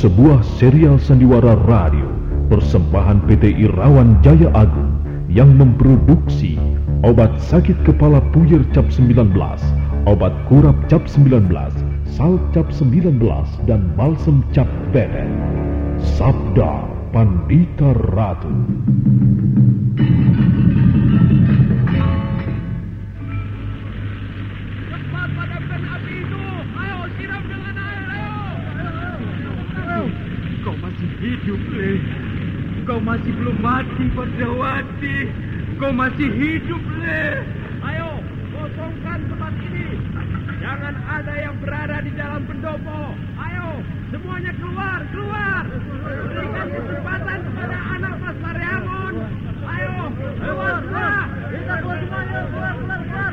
Sebuah serial sandiwara radio Persembahan PT Irawan Jaya Agung Yang memproduksi Obat sakit kepala puyir cap 19 Obat kurap cap 19 Sal cap 19 Dan balsem cap betet Sabda Pandita Ratu hidup, Le. Kau masih belum mati, Padrawati. Kau masih hidup, Le. Ayo, kosongkan tempat ini. Jangan ada yang berada di dalam pendopo. Ayo, semuanya keluar, keluar. Berikan kesempatan kepada anak Mas Mariamon. Ayo, keluar, keluar. Kita keluar semuanya, keluar, keluar, keluar.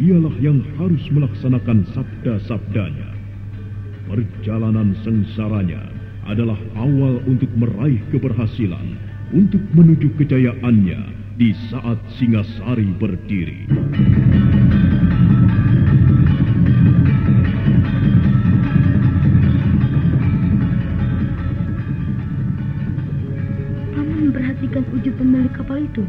dialah yang harus melaksanakan sabda-sabdanya. Perjalanan sengsaranya adalah awal untuk meraih keberhasilan, untuk menuju kejayaannya di saat Singasari berdiri. Paman memperhatikan ujung pemilik kapal itu.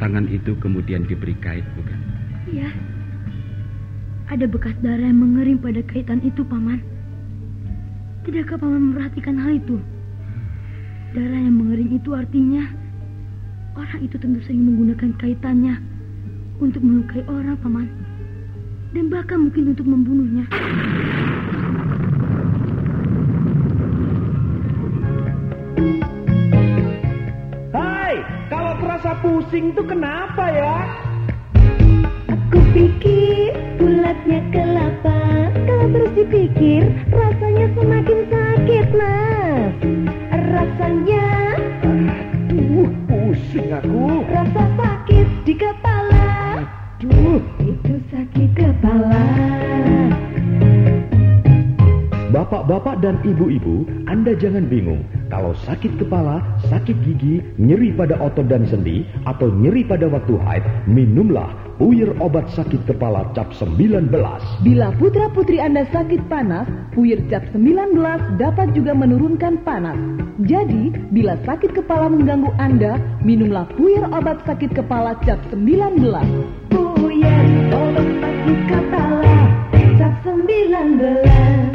Tangan itu kemudian diberi kait, bukan? Iya. Ada bekas darah yang mengering pada kaitan itu, paman. Tidakkah paman memperhatikan hal itu? Darah yang mengering itu artinya orang itu tentu saja menggunakan kaitannya untuk melukai orang, paman. Dan bahkan mungkin untuk membunuhnya. Pusing tuh kenapa ya? Aku pikir bulatnya kelapa Kalau terus dipikir rasanya semakin sakit mas Rasanya Uh, pusing aku. rasa Bapak-bapak dan ibu-ibu, Anda jangan bingung. Kalau sakit kepala, sakit gigi, nyeri pada otot dan sendi, atau nyeri pada waktu haid, minumlah Puyer obat sakit kepala cap 19. Bila putra-putri Anda sakit panas, Puyer Cap 19 dapat juga menurunkan panas. Jadi, bila sakit kepala mengganggu Anda, minumlah Puyer obat sakit kepala Cap 19. Puyer obat sakit kepala Cap 19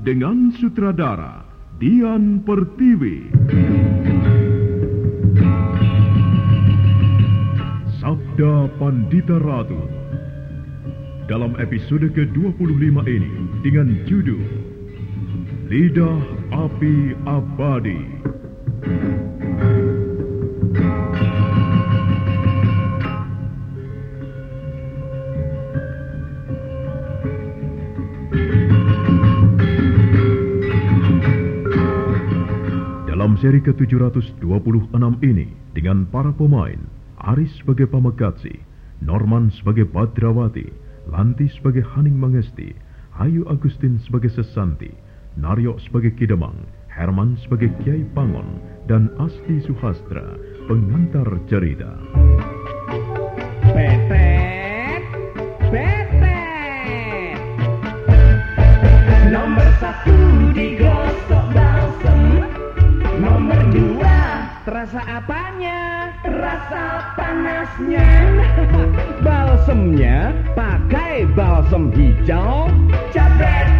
dengan sutradara, Dian Pertiwi. Sabda Pandita Ratu dalam episode ke-25 ini dengan judul Lidah Api Abadi. Seri ke-726 ini dengan para pemain Aris sebagai Pamegatsi, Norman sebagai Badrawati, Lanti sebagai Haning Mangesti, Ayu Agustin sebagai Sesanti, Naryo sebagai Kidemang, Herman sebagai Kiai Pangon, dan Asti Suhastra, pengantar cerita. Petet, terasa apanya? Rasa panasnya. Balsemnya pakai balsem hijau. Cabetet.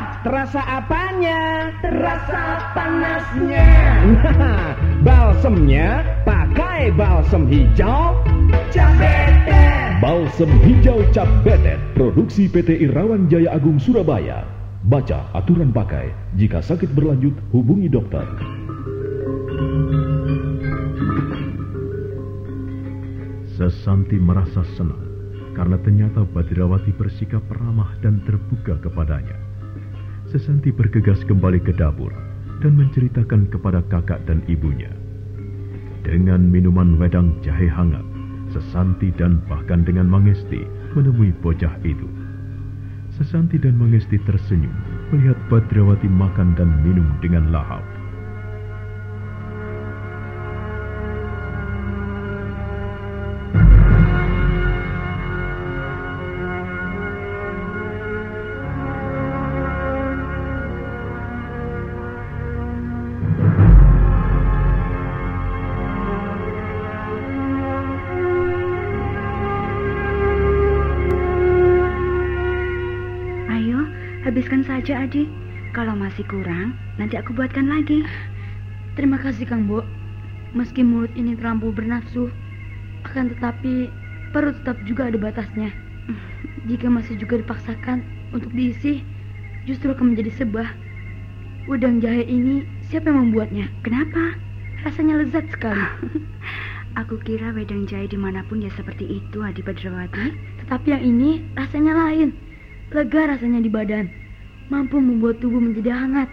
terasa apanya? Terasa panasnya. Balsemnya pakai balsem hijau. Cabetet. Balsam hijau cap betet produksi PT Irawan Jaya Agung Surabaya. Baca aturan pakai. Jika sakit berlanjut, hubungi dokter. Sesanti merasa senang karena ternyata Badrawati bersikap ramah dan terbuka kepadanya. Sesanti bergegas kembali ke dapur dan menceritakan kepada kakak dan ibunya. Dengan minuman wedang jahe hangat, Sesanti dan bahkan dengan Mangesti menemui bocah itu. Sesanti dan Mangesti tersenyum melihat Badrawati makan dan minum dengan lahap. Habiskan saja adik. Kalau masih kurang, nanti aku buatkan lagi. Terima kasih Kang Bo. Meski mulut ini terlampau bernafsu, akan tetapi perut tetap juga ada batasnya. Jika masih juga dipaksakan untuk diisi, justru akan menjadi sebah. Udang jahe ini siapa yang membuatnya? Kenapa? Rasanya lezat sekali. Aku kira wedang jahe di mana pun ya seperti itu, Adi Badrawati. Tetapi yang ini rasanya lain. Lega rasanya di badan. Mampu membuat tubuh menjadi hangat.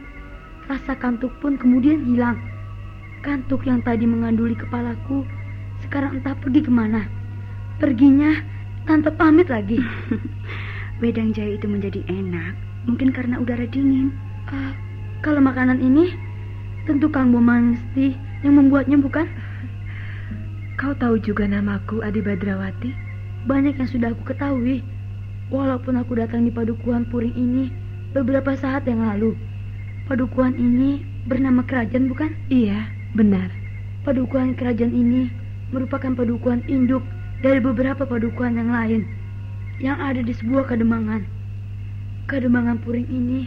Rasa kantuk pun kemudian hilang. Kantuk yang tadi menganduli kepalaku sekarang entah pergi ke mana. Perginya tanpa pamit lagi. Wedang jahe itu menjadi enak, mungkin karena udara dingin. Ah, kalau makanan ini tentu Kang Bomangsti yang membuatnya bukan? Kau tahu juga namaku Adi Badrawati? Banyak yang sudah aku ketahui. Walaupun aku datang di padukuhan Puring ini beberapa saat yang lalu. Padukuhan ini bernama kerajaan bukan? Iya, benar. Padukuhan kerajaan ini merupakan padukuhan induk dari beberapa padukuhan yang lain yang ada di sebuah kademangan. Kademangan Puring ini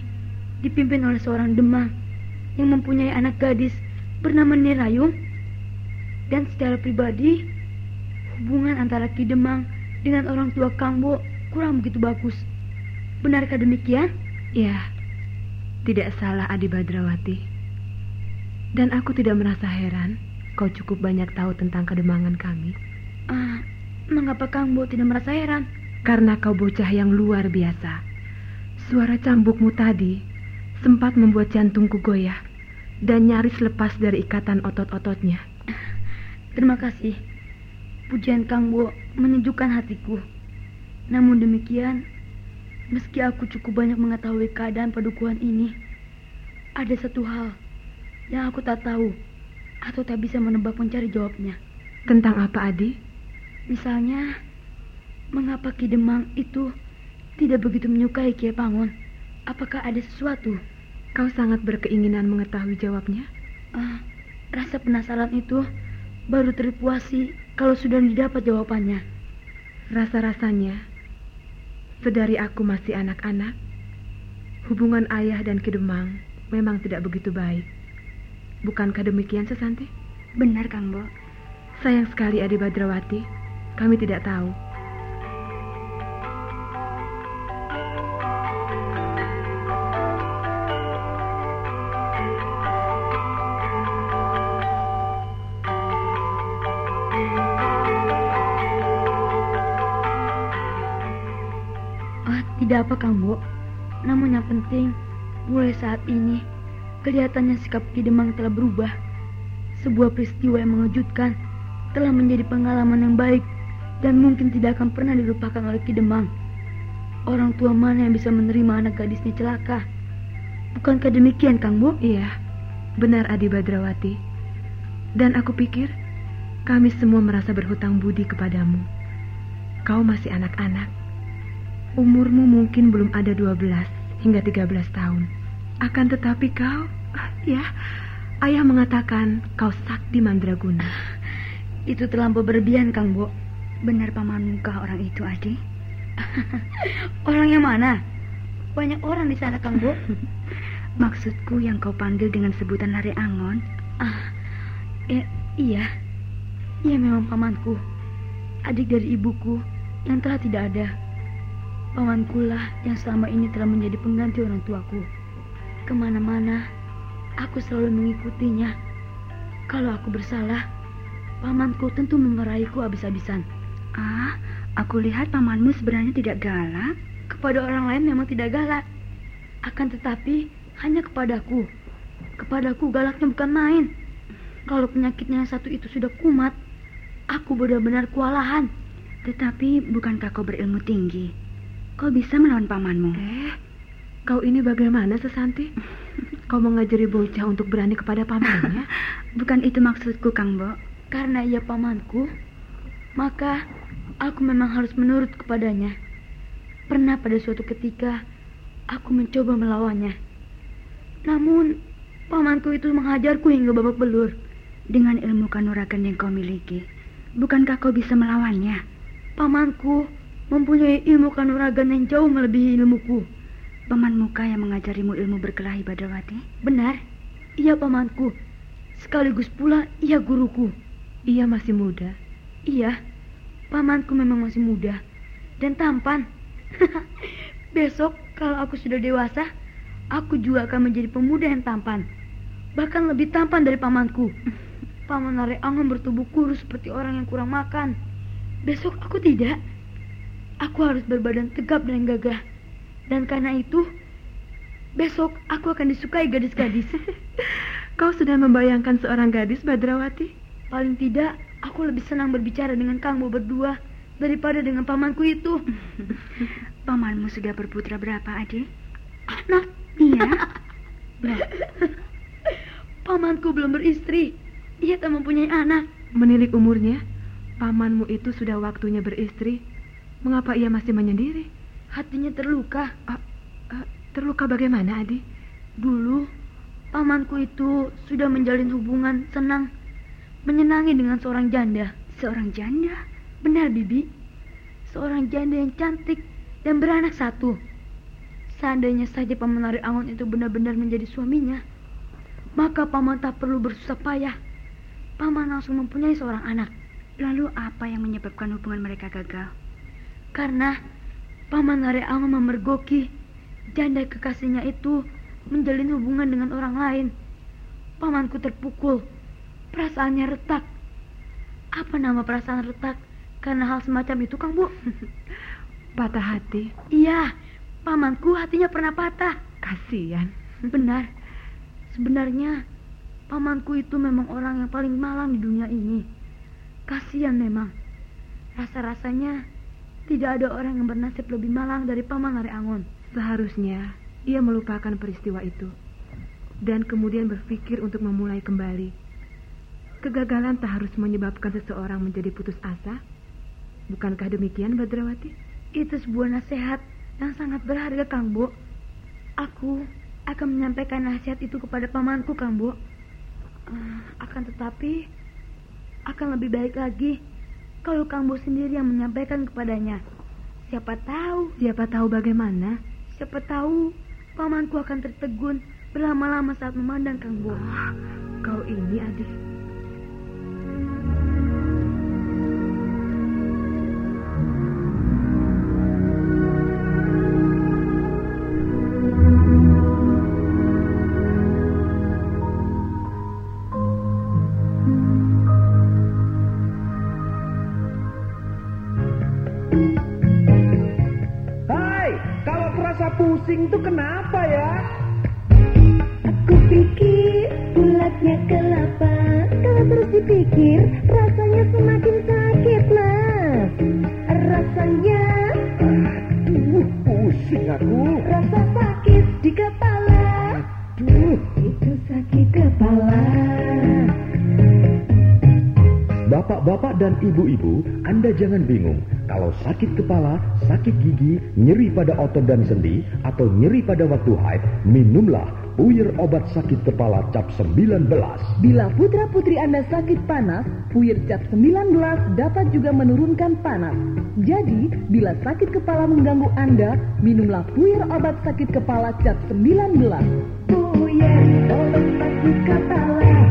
dipimpin oleh seorang demang yang mempunyai anak gadis bernama Nirayung dan secara pribadi hubungan antara Ki Demang dengan orang tua Kangbo kurang begitu bagus. Benarkah demikian? Ya, tidak salah Adi Badrawati. Dan aku tidak merasa heran kau cukup banyak tahu tentang kedemangan kami. Ah, mengapa Kangbo tidak merasa heran? Karena kau bocah yang luar biasa. Suara cambukmu tadi sempat membuat jantungku goyah dan nyaris lepas dari ikatan otot-ototnya. Terima kasih. Pujian Kangbo menyejukkan hatiku. Namun demikian, meski aku cukup banyak mengetahui keadaan padukuhan ini, ada satu hal yang aku tak tahu atau tak bisa menebak mencari jawabnya. Tentang apa, Adi? Misalnya, mengapa Ki Demang itu tidak begitu menyukai Kiai Pangon? Apakah ada sesuatu? Kau sangat berkeinginan mengetahui jawabnya? Ah, rasa penasaran itu baru terpuasi kalau sudah didapat jawabannya. Rasa-rasanya, sedari aku masih anak-anak, hubungan ayah dan kedemang memang tidak begitu baik. Bukankah demikian, Sesanti? Benar, Kang Bo. Sayang sekali Adi Badrawati, kami tidak tahu. Tidak apa, Kang Bo. Namun yang penting, mulai saat ini, kelihatannya sikap Ki Demang telah berubah. Sebuah peristiwa yang mengejutkan telah menjadi pengalaman yang baik dan mungkin tidak akan pernah dilupakan oleh Ki Demang. Orang tua mana yang bisa menerima anak gadisnya celaka? Bukankah demikian, Kang Bo? Iya, benar Adi Badrawati. Dan aku pikir kami semua merasa berhutang budi kepadamu. Kau masih anak-anak. Umurmu mungkin belum ada 12 hingga 13 tahun. Akan tetapi kau, ya, ayah mengatakan kau sakti mandraguna. Itu terlampau berlebihan, Kang Bo. Benar paman muka orang itu, Adi? orang yang mana? Banyak orang di sana, Kang Bo. Maksudku yang kau panggil dengan sebutan Lare Angon. Ah, ya, iya. Ia memang pamanku. Adik dari ibuku yang telah tidak ada. Pamankulah yang selama ini telah menjadi pengganti orang tuaku. Ke mana-mana, aku selalu mengikutinya. Kalau aku bersalah, pamanku tentu memarahiku habis-habisan. Ah, aku lihat pamanmu sebenarnya tidak galak. Kepada orang lain memang tidak galak. Akan tetapi, hanya kepadaku. Kepadaku galaknya bukan main. Kalau penyakitnya yang satu itu sudah kumat, aku benar-benar kewalahan. Tetapi bukankah kau berilmu tinggi? Kau bisa melawan pamanmu. Eh, kau ini bagaimana, Sesanti? Kau mengajari bocah untuk berani kepada pamannya? Bukan itu maksudku, Kang Bo. Karena ia pamanku, maka aku memang harus menurut kepadanya. Pernah pada suatu ketika, aku mencoba melawannya. Namun, pamanku itu menghajarku hingga babak belur. Dengan ilmu kanuragan yang kau miliki, bukankah kau bisa melawannya? Pamanku mempunyai ilmu kanuragan yang jauh melebihi ilmuku. Paman muka yang mengajarimu ilmu berkelahi Badawati? Benar, ia pamanku. Sekaligus pula ia guruku. Ia masih muda. Iya, pamanku memang masih muda dan tampan. Besok kalau aku sudah dewasa, aku juga akan menjadi pemuda yang tampan. Bahkan lebih tampan dari pamanku. Paman Nare Angon bertubuh kurus seperti orang yang kurang makan. Besok aku tidak. Aku harus berbadan tegap dan gagah. Dan karena itu, besok aku akan disukai gadis-gadis. Kau sudah membayangkan seorang gadis, Badrawati? Paling tidak, aku lebih senang berbicara dengan kamu berdua daripada dengan pamanku itu. Pamanmu sudah berputra berapa, adik? Anak? Iya. Pamanku belum beristri. Ia tak mempunyai anak. Menilik umurnya, pamanmu itu sudah waktunya beristri. Mengapa ia masih menyendiri? Hatinya terluka. Uh, uh, terluka bagaimana, Adi? Dulu, pamanku itu sudah menjalin hubungan senang, menyenangi dengan seorang janda. Seorang janda? Benar, Bibi. Seorang janda yang cantik dan beranak satu. Seandainya saja Paman Lari Angon itu benar-benar menjadi suaminya, maka Paman tak perlu bersusah payah. Paman langsung mempunyai seorang anak. Lalu apa yang menyebabkan hubungan mereka gagal? Karena Paman Lari Angon memergoki janda kekasihnya itu menjalin hubungan dengan orang lain. Pamanku terpukul. Perasaannya retak. Apa nama perasaan retak? Karena hal semacam itu, Kang Bu. Patah hati? Iya, pamanku hatinya pernah patah. Kasihan. Benar. Sebenarnya, pamanku itu memang orang yang paling malang di dunia ini. Kasihan memang. Rasa-rasanya tidak ada orang yang bernasib lebih malang dari Paman Lare Angon. Seharusnya ia melupakan peristiwa itu dan kemudian berpikir untuk memulai kembali. Kegagalan tak harus menyebabkan seseorang menjadi putus asa. Bukankah demikian, Badrawati? Itu sebuah nasihat yang sangat berharga, Kang Bo. Aku akan menyampaikan nasihat itu kepada pamanku, Kang Bo. Uh, akan tetapi, akan lebih baik lagi kalau Kang Bo sendiri yang menyampaikan kepadanya. Siapa tahu? Siapa tahu bagaimana? Siapa tahu pamanku akan tertegun berlama-lama saat memandang Kang Bo. Oh, kau ini, adik. Sakit kepala, sakit gigi, nyeri pada otot dan sendi, atau nyeri pada waktu haid, minumlah Puyer obat sakit kepala cap 19. Bila putra-putri Anda sakit panas, Puyer Cap 19 dapat juga menurunkan panas. Jadi, bila sakit kepala mengganggu Anda, minumlah Puyer obat sakit kepala Cap 19. Puyer obat sakit kepala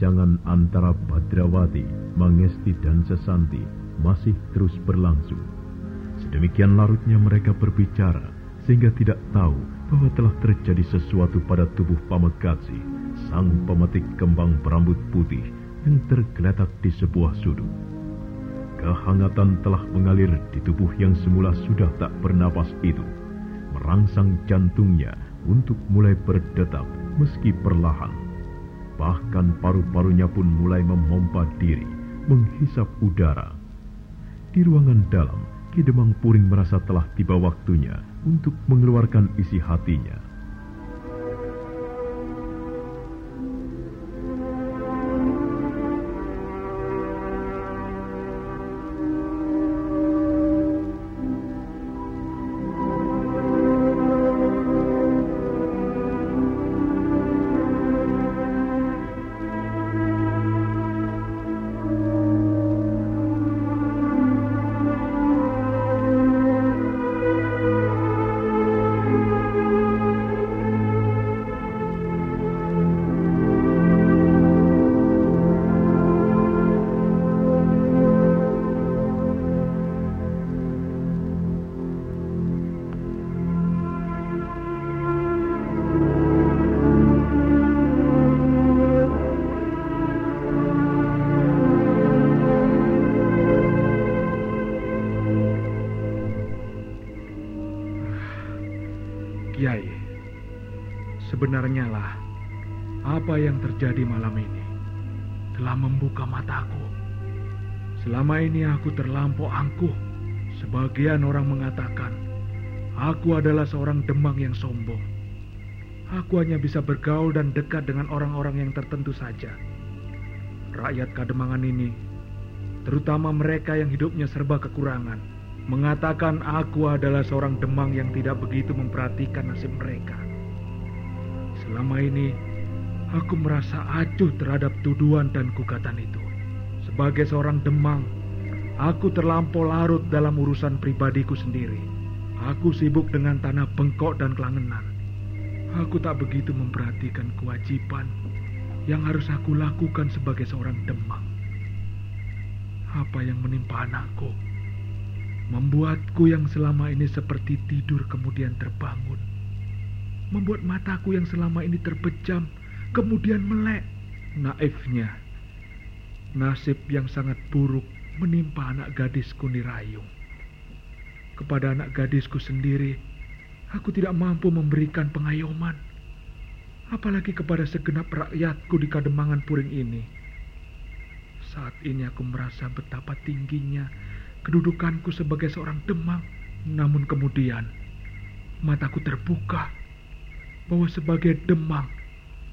Perbincangan antara Badrawati, Mangesti dan Sesanti masih terus berlangsung. Sedemikian larutnya mereka berbicara sehingga tidak tahu bahwa telah terjadi sesuatu pada tubuh Pamekasi, sang pemetik kembang berambut putih yang tergeletak di sebuah sudut. Kehangatan telah mengalir di tubuh yang semula sudah tak bernapas itu, merangsang jantungnya untuk mulai berdetak meski perlahan. Bahkan paru-parunya pun mulai memompa diri, menghisap udara. Di ruangan dalam, Ki Demang Puring merasa telah tiba waktunya untuk mengeluarkan isi hatinya. Sebenarnya lah apa yang terjadi malam ini telah membuka mataku. Selama ini aku terlampau angkuh. Sebagian orang mengatakan aku adalah seorang demang yang sombong. Aku hanya bisa bergaul dan dekat dengan orang-orang yang tertentu saja. Rakyat Kademangan ini, terutama mereka yang hidupnya serba kekurangan, mengatakan aku adalah seorang demang yang tidak begitu memperhatikan nasib mereka. Selama ini, aku merasa acuh terhadap tuduhan dan gugatan itu. Sebagai seorang demang, aku terlampau larut dalam urusan pribadiku sendiri. Aku sibuk dengan tanah bengkok dan kelangenan. Aku tak begitu memperhatikan kewajiban yang harus aku lakukan sebagai seorang demang. Apa yang menimpa anakku? membuatku yang selama ini seperti tidur kemudian terbangun. Membuat mataku yang selama ini terpejam kemudian melek. Naifnya, nasib yang sangat buruk menimpa anak gadisku Nirayung. Kepada anak gadisku sendiri, aku tidak mampu memberikan pengayoman. Apalagi kepada segenap rakyatku di Kademangan Puring ini. Saat ini aku merasa betapa tingginya kedudukanku sebagai seorang demang. Namun kemudian mataku terbuka bahwa sebagai demang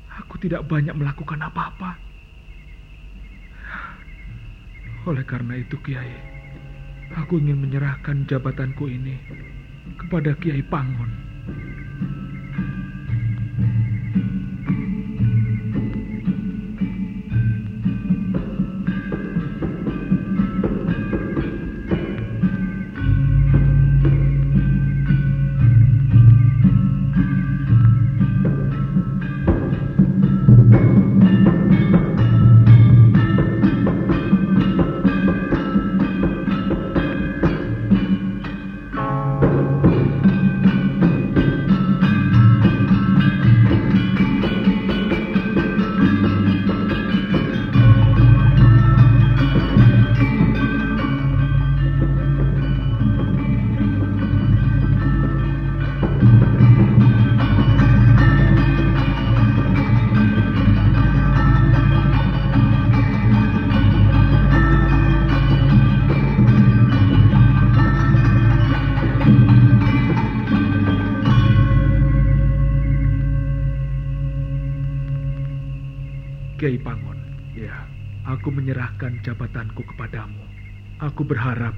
aku tidak banyak melakukan apa-apa. Oleh karena itu Kiai, aku ingin menyerahkan jabatanku ini kepada Kiai Pangon. Aku berharap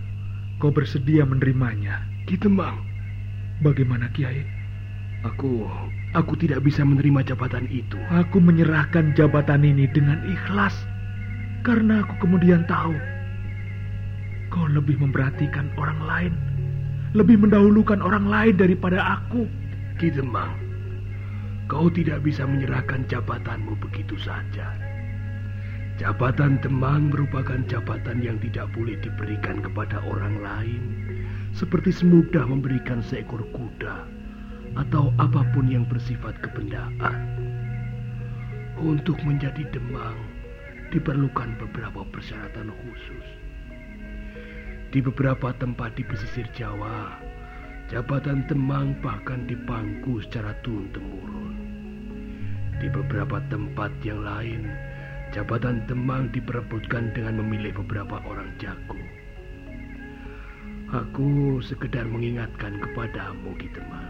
kau bersedia menerimanya. Ki Temang, Bagaimana Kiai? aku aku tidak bisa menerima jabatan itu. Aku menyerahkan jabatan ini dengan ikhlas. Karena aku kemudian tahu kau lebih memperhatikan orang lain. Lebih mendahulukan orang lain daripada aku. Ki Temang, kau tidak bisa menyerahkan jabatanmu begitu saja. Jabatan Temang merupakan jabatan yang tidak boleh diberikan kepada orang lain, seperti semudah memberikan seekor kuda atau apa pun yang bersifat kebendaan. Untuk menjadi Demang diperlukan beberapa persyaratan khusus. Di beberapa tempat di pesisir Jawa, jabatan Temang bahkan dipangku secara turun-temurun. Di beberapa tempat yang lain, jabatan Temang diperebutkan dengan memilih beberapa orang jago. Aku sekedar mengingatkan kepadamu, Ki Temang,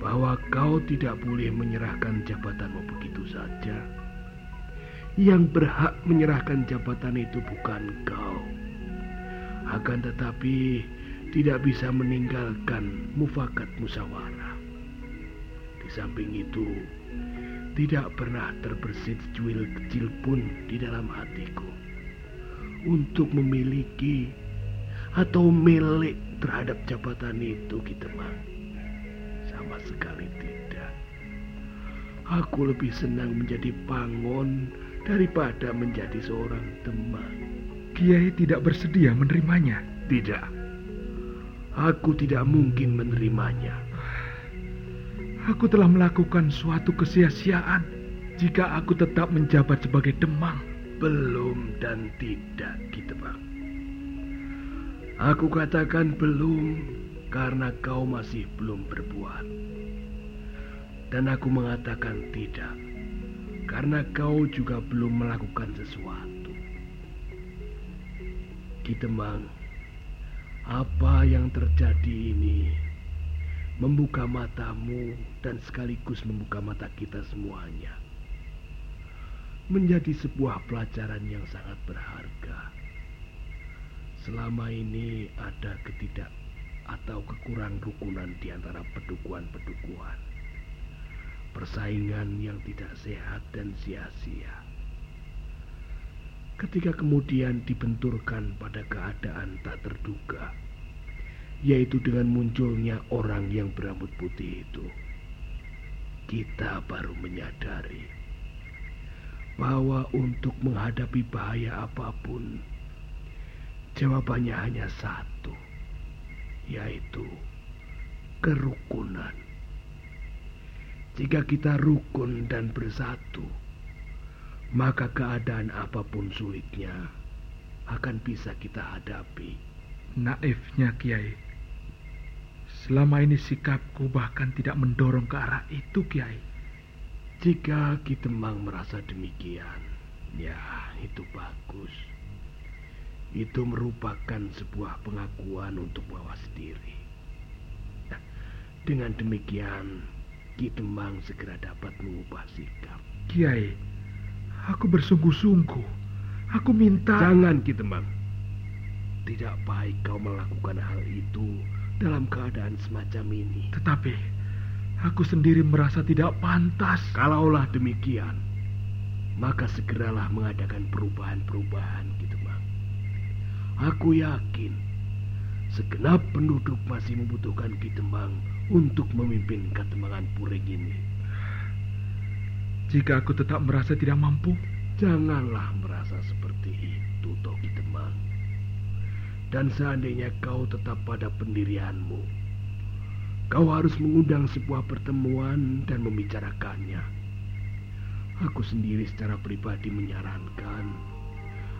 bahwa kau tidak boleh menyerahkan jabatanmu begitu saja. Yang berhak menyerahkan jabatan itu bukan kau. Akan tetapi tidak bisa meninggalkan mufakat musyawarah. Di samping itu, tidak pernah terbersit secuil kecil pun di dalam hatiku. Untuk memiliki atau milik terhadap jabatan itu kita mah sama sekali tidak. Aku lebih senang menjadi pangon daripada menjadi seorang teman. Kiai tidak bersedia menerimanya. tidak. Aku tidak mungkin menerimanya Aku telah melakukan suatu kesia-siaan jika aku tetap menjabat sebagai demang. belum dan tidak kita bang Aku katakan belum karena kau masih belum berbuat. Dan aku mengatakan tidak karena kau juga belum melakukan sesuatu. Kitemang, apa yang terjadi ini membuka matamu dan sekaligus membuka mata kita semuanya. Menjadi sebuah pelajaran yang sangat berharga. Selama ini ada ketidak atau kekurang rukunan di antara pedukuhan-pedukuhan. Persaingan yang tidak sehat dan sia-sia. Ketika kemudian dibenturkan pada keadaan tak terduga, yaitu dengan munculnya orang yang berambut putih itu, kita baru menyadari bahwa untuk menghadapi bahaya apa pun, Jawabannya hanya satu, yaitu kerukunan. Jika kita rukun dan bersatu, maka keadaan apa pun sulitnya akan bisa kita hadapi. Naifnya Kiai. Selama ini sikapku bahkan tidak mendorong ke arah itu Kiai. Jika Kitemang merasa demikian, ya itu bagus. Itu merupakan sebuah pengakuan untuk mawas diri. Nah, Dengan demikian, Ki Demang segera dapat mengubah sikap. Kiai, aku bersungguh-sungguh. Aku minta... Jangan Ki Demang. Tidak baik kau melakukan hal itu dalam keadaan semacam ini. Tetapi, aku sendiri merasa tidak pantas. Kalaulah demikian, maka segeralah mengadakan perubahan-perubahan Ki Demang. Aku yakin segenap penduduk masih membutuhkan Ki Demang untuk memimpin Katembangan Puring ini. Jika aku tetap merasa tidak mampu, Janganlah merasa seperti itu, Toki. Dan seandainya kau tetap pada pendirianmu, kau harus mengundang sebuah pertemuan dan membicarakannya. Aku sendiri secara pribadi menyarankan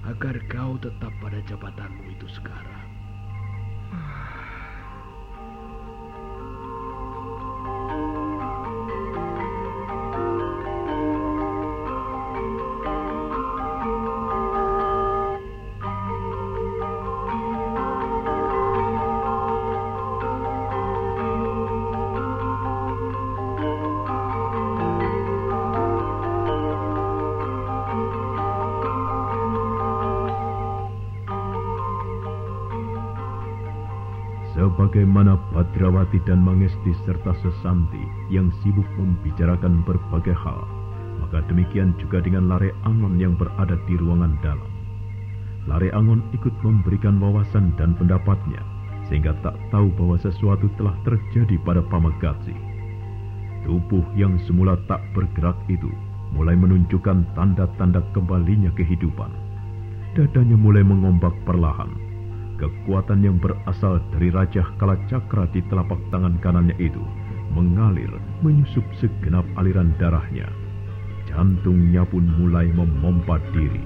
agar kau tetap pada jabatanmu itu sekarang. Badrawati dan Mangesti serta Sesanti yang sibuk membicarakan berbagai hal, maka demikian juga dengan Lare Angon yang berada di ruangan dalam. Lare Angon ikut memberikan wawasan dan pendapatnya, sehingga tak tahu bahwa sesuatu telah terjadi pada Pamagasi. Tubuh yang semula tak bergerak itu mulai menunjukkan tanda-tanda kembalinya kehidupan. Dadanya mulai mengombak perlahan, Kekuatan yang berasal dari Raja Kalacakra di telapak tangan kanannya itu mengalir menyusup segenap aliran darahnya. Jantungnya pun mulai memompa diri.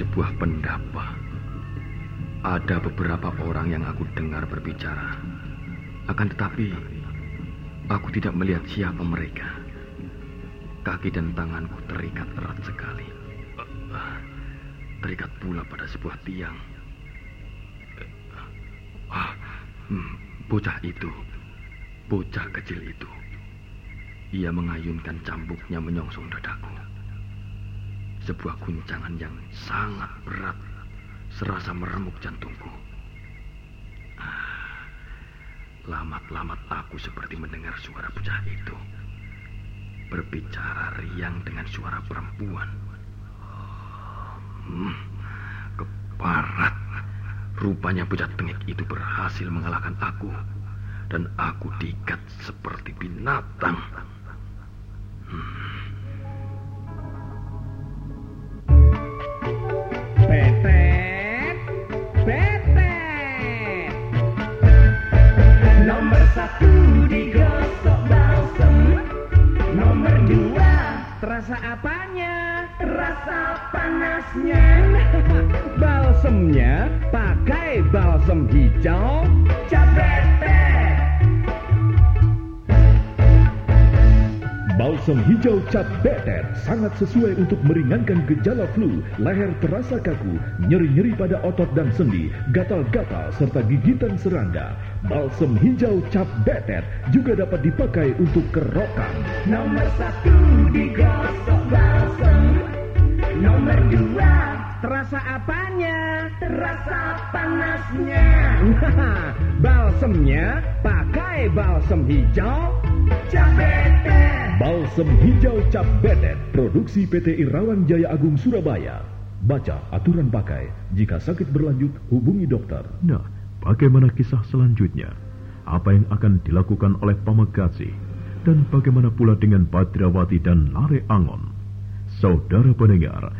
Sebuah pendapa. Ada beberapa orang yang aku dengar berbicara. Akan tetapi, aku tidak melihat siapa mereka. Kaki dan tanganku terikat erat sekali. Terikat pula pada sebuah tiang. Ah, hmm, bocah itu, bocah kecil itu. Ia mengayunkan cambuknya menyongsong dadaku. Sebuah guncangan yang sangat berat serasa meremuk jantungku. Ah, Lamat-lamat aku seperti mendengar suara bocah itu. Berbicara riang dengan suara perempuan. Hmm, keparat. Rupanya bocah tengik itu berhasil mengalahkan aku. Dan aku diikat seperti binatang. Terasa apanya? Rasa panasnya. Balsemnya pakai balsem hijau. Cabetet. Balsam hijau cap betet sangat sesuai untuk meringankan gejala flu, leher terasa kaku, nyeri-nyeri pada otot dan sendi, gatal-gatal serta gigitan serangga. Balsam hijau cap betet juga dapat dipakai untuk kerokan. Nomor satu digosok balsem. Nomor dua terasa apanya? Terasa panasnya. Balsemnya pakai balsem hijau. Cabete. Balsam hijau cap betet, produksi PT Irawan Jaya Agung Surabaya. Baca aturan pakai. Jika sakit berlanjut, hubungi dokter. Nah, bagaimana kisah selanjutnya? Apa yang akan dilakukan oleh Pamekasi? Dan bagaimana pula dengan Badrawati dan Lare Angon? Saudara pendengar,